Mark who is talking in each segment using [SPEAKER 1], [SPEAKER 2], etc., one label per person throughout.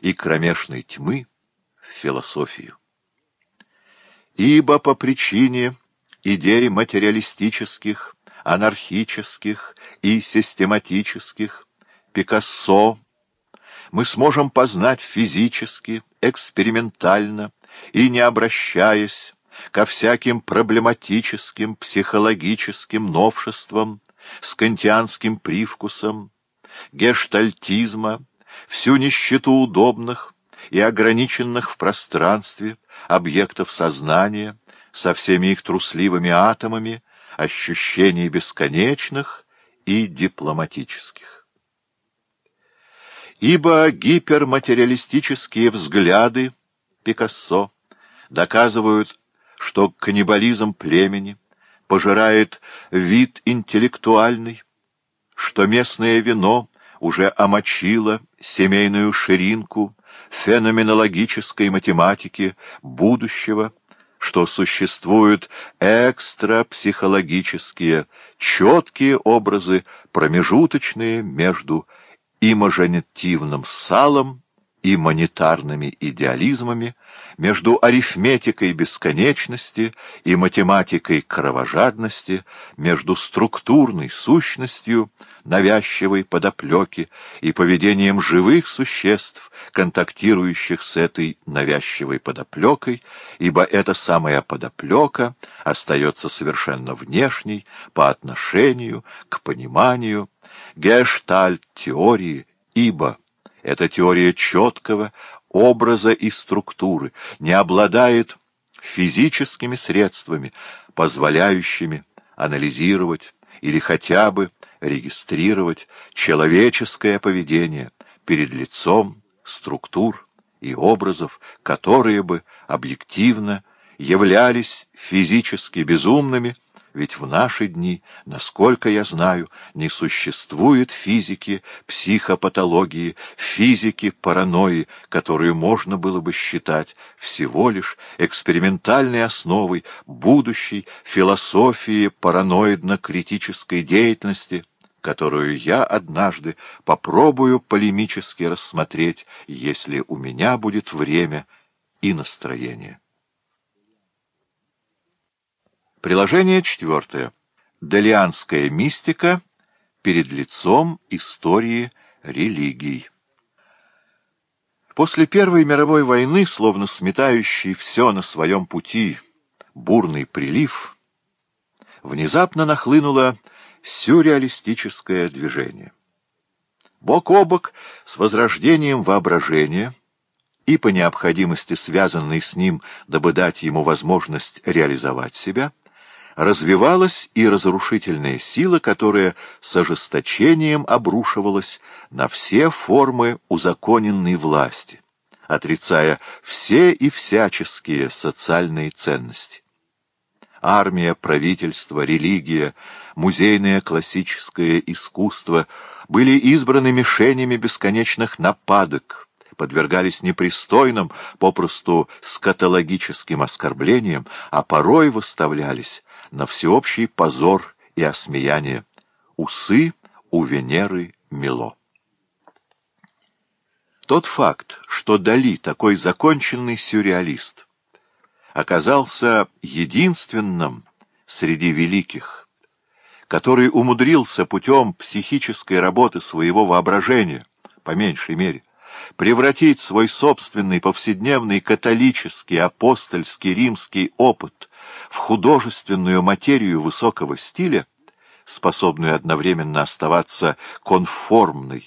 [SPEAKER 1] и кромешной тьмы в философию. Ибо по причине идей материалистических, анархических и систематических Пикассо мы сможем познать физически, экспериментально и не обращаясь ко всяким проблематическим, психологическим новшествам с кантианским привкусом, гештальтизма, всю нищету удобных и ограниченных в пространстве объектов сознания со всеми их трусливыми атомами, ощущений бесконечных и дипломатических. Ибо гиперматериалистические взгляды Пикассо доказывают, что каннибализм племени пожирает вид интеллектуальный, что местное вино уже омочило семейную ширинку феноменологической математики будущего, что существуют экстрапсихологические, четкие образы, промежуточные между имажинативным салом и монетарными идеализмами, между арифметикой бесконечности и математикой кровожадности, между структурной сущностью, навязчивой подоплеки и поведением живых существ, контактирующих с этой навязчивой подоплекой, ибо эта самая подоплека остается совершенно внешней по отношению к пониманию гештальт-теории, ибо эта теория четкого образа и структуры не обладает физическими средствами, позволяющими анализировать или хотя бы регистрировать человеческое поведение перед лицом структур и образов, которые бы объективно являлись физически безумными, ведь в наши дни, насколько я знаю, не существует физики, психопатологии, физики паранойи, которую можно было бы считать всего лишь экспериментальной основой будущей философии параноидно-критической деятельности, которую я однажды попробую полемически рассмотреть, если у меня будет время и настроение. Приложение четвертое. Делианская мистика перед лицом истории религий. После Первой мировой войны, словно сметающий все на своем пути бурный прилив, внезапно нахлынуло сюрреалистическое движение. Бок о бок с возрождением воображения и, по необходимости, связанной с ним, дабы дать ему возможность реализовать себя – развивалась и разрушительная сила, которая с ожесточением обрушивалась на все формы узаконенной власти, отрицая все и всяческие социальные ценности. Армия, правительство, религия, музейное классическое искусство были избраны мишенями бесконечных нападок, подвергались непристойным, попросту скатологическим оскорблениям, а порой выставлялись на всеобщий позор и осмеяние. Усы у Венеры Мило. Тот факт, что Дали, такой законченный сюрреалист, оказался единственным среди великих, который умудрился путем психической работы своего воображения, по меньшей мере, превратить свой собственный повседневный католический, апостольский, римский опыт в художественную материю высокого стиля, способную одновременно оставаться конформной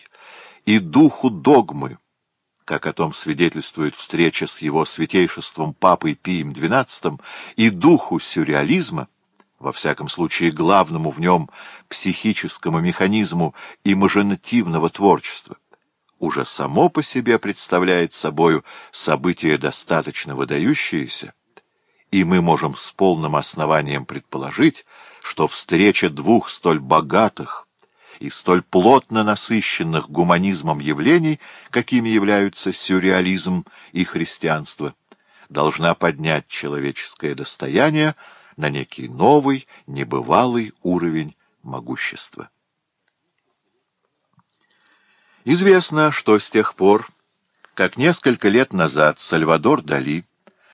[SPEAKER 1] и духу догмы, как о том свидетельствует встреча с его святейшеством Папой Пием XII, и духу сюрреализма, во всяком случае главному в нем психическому механизму имажинативного творчества, уже само по себе представляет собою событие достаточно выдающееся, и мы можем с полным основанием предположить, что встреча двух столь богатых и столь плотно насыщенных гуманизмом явлений, какими являются сюрреализм и христианство, должна поднять человеческое достояние на некий новый, небывалый уровень могущества. Известно, что с тех пор, как несколько лет назад Сальвадор Дали –